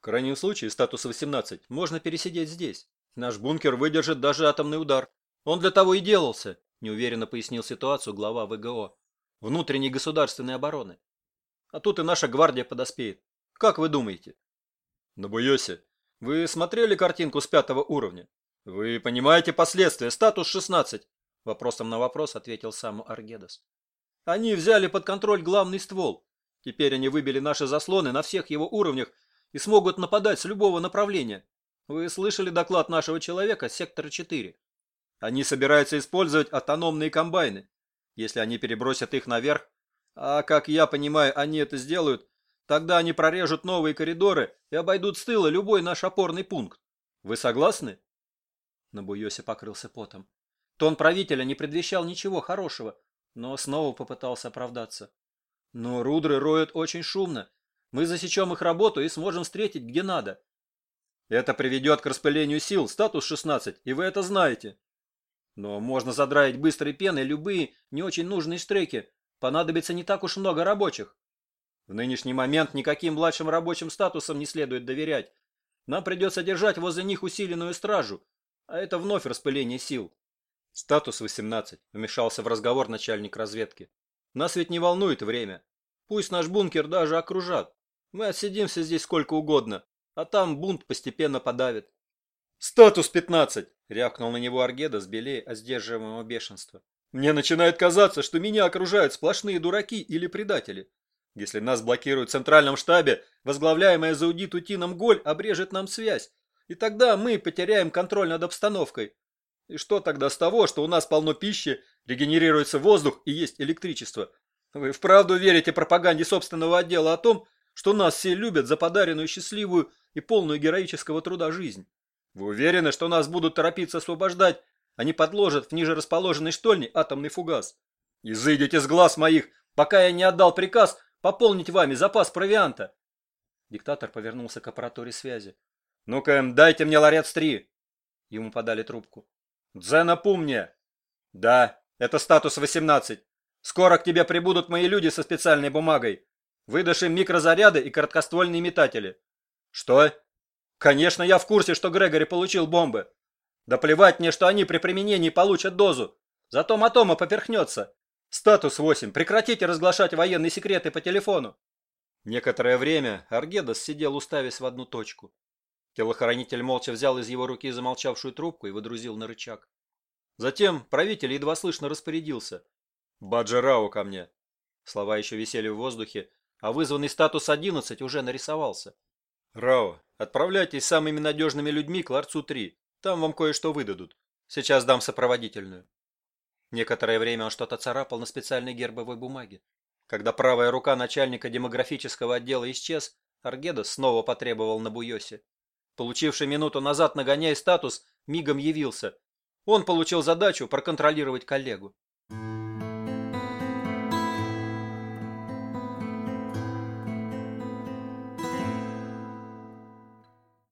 В крайнем случае, статус 18 можно пересидеть здесь. Наш бункер выдержит даже атомный удар. Он для того и делался, неуверенно пояснил ситуацию глава ВГО. Внутренней государственной обороны. А тут и наша гвардия подоспеет. Как вы думаете? На Буйосе, вы смотрели картинку с пятого уровня? Вы понимаете последствия? Статус 16. Вопросом на вопрос ответил сам Аргедас. Они взяли под контроль главный ствол. Теперь они выбили наши заслоны на всех его уровнях и смогут нападать с любого направления. Вы слышали доклад нашего человека сектора 4? Они собираются использовать автономные комбайны. Если они перебросят их наверх, а как я понимаю, они это сделают, тогда они прорежут новые коридоры и обойдут с тыла любой наш опорный пункт. Вы согласны? Набуёси покрылся потом. Тон правителя не предвещал ничего хорошего, но снова попытался оправдаться. Но рудры роют очень шумно. Мы засечем их работу и сможем встретить где надо. Это приведет к распылению сил, статус 16, и вы это знаете. Но можно задраить быстрой пеной любые не очень нужные штреки. Понадобится не так уж много рабочих. В нынешний момент никаким младшим рабочим статусам не следует доверять. Нам придется держать возле них усиленную стражу, а это вновь распыление сил. Статус 18. Вмешался в разговор начальник разведки. Нас ведь не волнует время. Пусть наш бункер даже окружат. Мы отсидимся здесь сколько угодно, а там бунт постепенно подавит. «Статус 15!» — рявкнул на него Аргеда с белее от сдерживаемого бешенства. «Мне начинает казаться, что меня окружают сплошные дураки или предатели. Если нас блокируют в центральном штабе, возглавляемая Заудиту Тином Голь обрежет нам связь, и тогда мы потеряем контроль над обстановкой. И что тогда с того, что у нас полно пищи, регенерируется воздух и есть электричество? Вы вправду верите пропаганде собственного отдела о том, что нас все любят за подаренную счастливую и полную героического труда жизнь? Вы уверены, что нас будут торопиться освобождать, а не подложат в ниже расположенной штольне атомный фугас? Изыдите с глаз моих, пока я не отдал приказ пополнить вами запас провианта. Диктатор повернулся к аппаратуре связи. «Ну-ка, дайте мне ларец-3!» Ему подали трубку. «Дзена Пумне!» «Да, это статус 18. Скоро к тебе прибудут мои люди со специальной бумагой. Выдашь им микрозаряды и короткоствольные метатели». «Что?» «Конечно, я в курсе, что Грегори получил бомбы. Да плевать мне, что они при применении получат дозу. Зато Матома поперхнется. Статус 8. Прекратите разглашать военные секреты по телефону». Некоторое время Аргедас сидел уставясь в одну точку. Телохранитель молча взял из его руки замолчавшую трубку и выдрузил на рычаг. Затем правитель едва слышно распорядился. «Баджарау ко мне!» Слова еще висели в воздухе, а вызванный статус 11 уже нарисовался. «Рао, отправляйтесь самыми надежными людьми к ларцу 3. Там вам кое-что выдадут. Сейчас дам сопроводительную». Некоторое время он что-то царапал на специальной гербовой бумаге. Когда правая рука начальника демографического отдела исчез, Аргедас снова потребовал на Буйосе получивший минуту назад нагоняй статус, мигом явился. Он получил задачу проконтролировать коллегу.